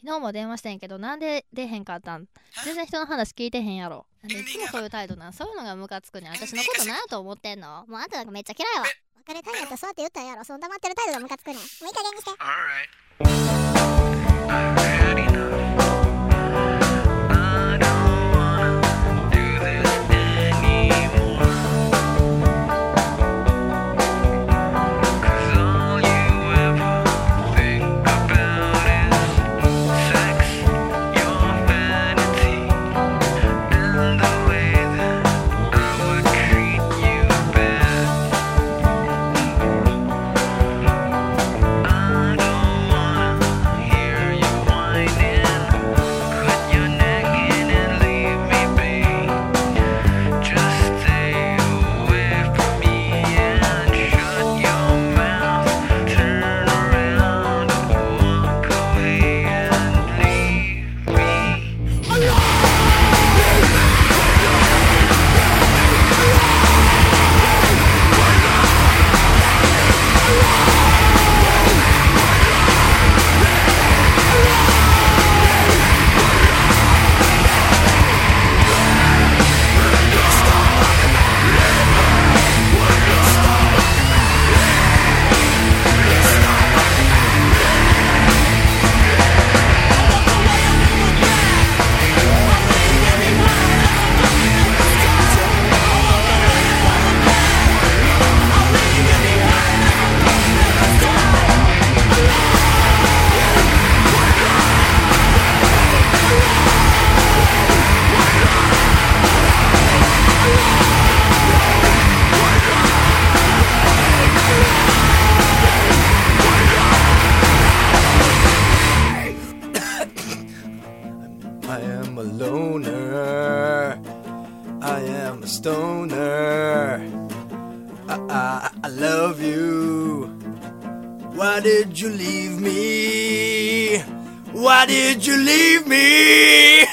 昨日も電話してんけどなんで出へんかったん？全然人の話聞いてへんやろ。なんでいつもそういう態度なん？そういうのがムカつくねん私のことなんやと思ってんの？もうあんたなんかめっちゃ嫌いわ別れたいんやったらそうやって言ったんやろ。その黙ってる態度がムカつくねん。もういい加減にして loner. I am a stoner. I, I, I love you. Why did you leave me? Why did you leave me?